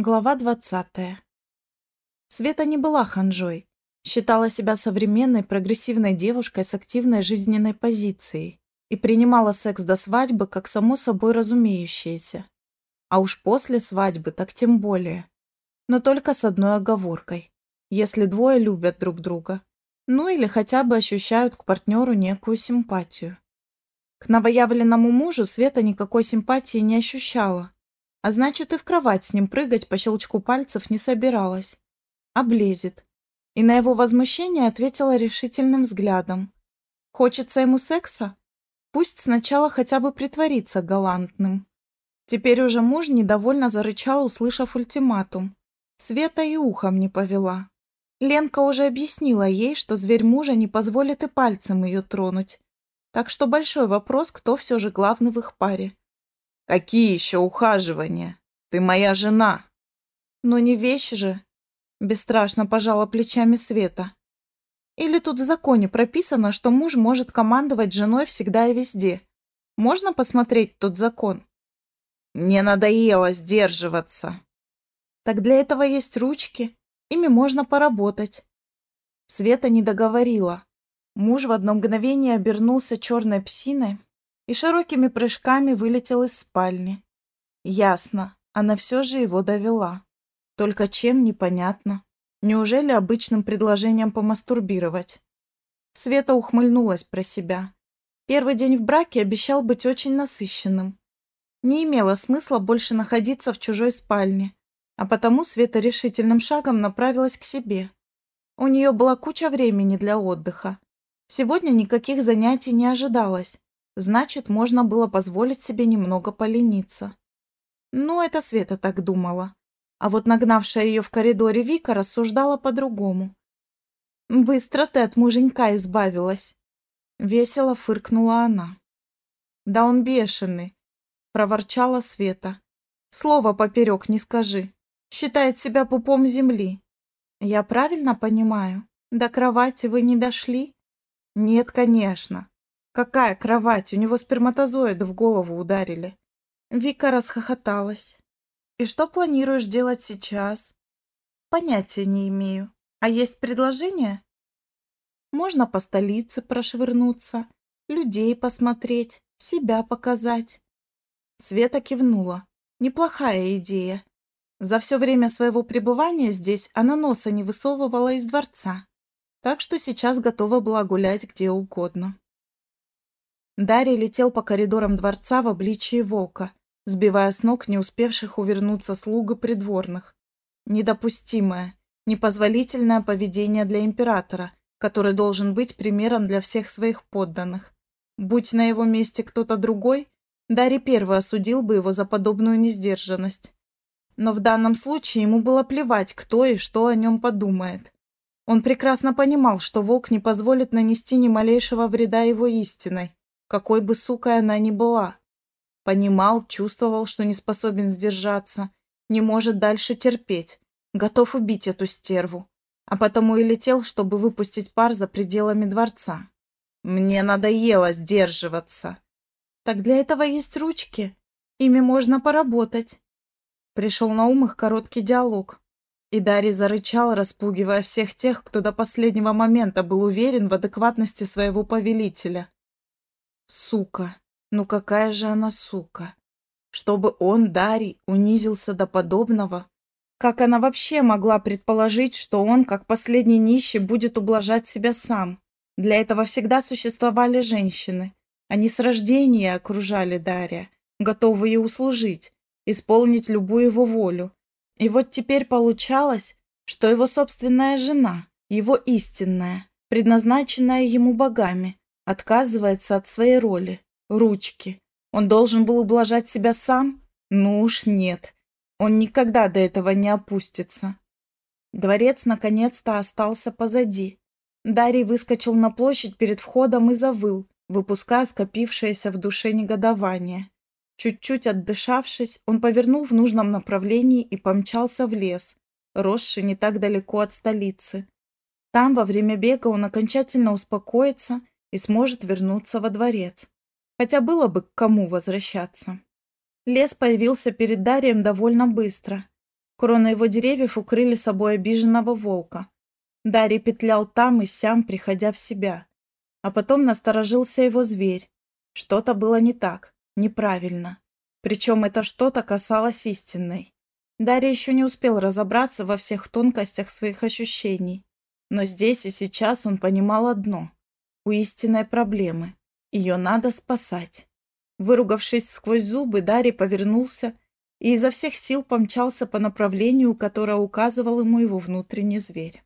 Глава 20. Света не была ханжой. Считала себя современной прогрессивной девушкой с активной жизненной позицией и принимала секс до свадьбы как само собой разумеющееся. А уж после свадьбы так тем более. Но только с одной оговоркой. Если двое любят друг друга. Ну или хотя бы ощущают к партнеру некую симпатию. К новоявленному мужу Света никакой симпатии не ощущала а значит, и в кровать с ним прыгать по щелчку пальцев не собиралась. Облезет. И на его возмущение ответила решительным взглядом. Хочется ему секса? Пусть сначала хотя бы притворится галантным. Теперь уже муж недовольно зарычал, услышав ультиматум. Света и ухом не повела. Ленка уже объяснила ей, что зверь мужа не позволит и пальцем ее тронуть. Так что большой вопрос, кто все же главный в их паре. «Какие еще ухаживания? Ты моя жена!» «Но не вещь же!» Бесстрашно пожала плечами Света. «Или тут в законе прописано, что муж может командовать женой всегда и везде? Можно посмотреть тот закон?» «Мне надоело сдерживаться!» «Так для этого есть ручки, ими можно поработать». Света не договорила. Муж в одно мгновение обернулся черной псиной, и широкими прыжками вылетел из спальни. Ясно, она все же его довела. Только чем, непонятно. Неужели обычным предложением помастурбировать? Света ухмыльнулась про себя. Первый день в браке обещал быть очень насыщенным. Не имело смысла больше находиться в чужой спальне, а потому Света решительным шагом направилась к себе. У нее была куча времени для отдыха. Сегодня никаких занятий не ожидалось, Значит, можно было позволить себе немного полениться. Ну, это Света так думала. А вот нагнавшая ее в коридоре Вика рассуждала по-другому. «Быстро ты от муженька избавилась!» Весело фыркнула она. «Да он бешеный!» — проворчала Света. «Слово поперек не скажи. Считает себя пупом земли. Я правильно понимаю? До кровати вы не дошли?» «Нет, конечно. Какая кровать? У него сперматозоиды в голову ударили. Вика расхохоталась. И что планируешь делать сейчас? Понятия не имею. А есть предложение? Можно по столице прошвырнуться, людей посмотреть, себя показать. Света кивнула. Неплохая идея. За все время своего пребывания здесь она носа не высовывала из дворца, так что сейчас готова была гулять где угодно. Дарий летел по коридорам дворца в обличии волка, сбивая с ног не успевших увернуться слуг и придворных. Недопустимое, непозволительное поведение для императора, который должен быть примером для всех своих подданных. Будь на его месте кто-то другой, Дарий первый осудил бы его за подобную несдержанность. Но в данном случае ему было плевать, кто и что о нем подумает. Он прекрасно понимал, что волк не позволит нанести ни малейшего вреда его истиной, какой бы сукой она ни была. Понимал, чувствовал, что не способен сдержаться, не может дальше терпеть, готов убить эту стерву, а потому и летел, чтобы выпустить пар за пределами дворца. Мне надоело сдерживаться. Так для этого есть ручки, ими можно поработать. Пришел на ум их короткий диалог. И Дарий зарычал, распугивая всех тех, кто до последнего момента был уверен в адекватности своего повелителя. Сука. Ну какая же она сука. Чтобы он, Дарий, унизился до подобного. Как она вообще могла предположить, что он, как последний нищий, будет ублажать себя сам? Для этого всегда существовали женщины. Они с рождения окружали Дарья, готовые услужить, исполнить любую его волю. И вот теперь получалось, что его собственная жена, его истинная, предназначенная ему богами, отказывается от своей роли, ручки. Он должен был ублажать себя сам? Ну уж нет. Он никогда до этого не опустится. Дворец наконец-то остался позади. Дарий выскочил на площадь перед входом и завыл, выпуская скопившееся в душе негодование. Чуть-чуть отдышавшись, он повернул в нужном направлении и помчался в лес, росший не так далеко от столицы. Там во время бега он окончательно успокоится и сможет вернуться во дворец. Хотя было бы к кому возвращаться. Лес появился перед Дарием довольно быстро. Кроны его деревьев укрыли собой обиженного волка. Дарий петлял там и сям, приходя в себя. А потом насторожился его зверь. Что-то было не так, неправильно. Причем это что-то касалось истинной. Дарья еще не успел разобраться во всех тонкостях своих ощущений. Но здесь и сейчас он понимал одно. У истинной проблемы. Ее надо спасать. Выругавшись сквозь зубы, Дарий повернулся и изо всех сил помчался по направлению, которое указывал ему его внутренний зверь.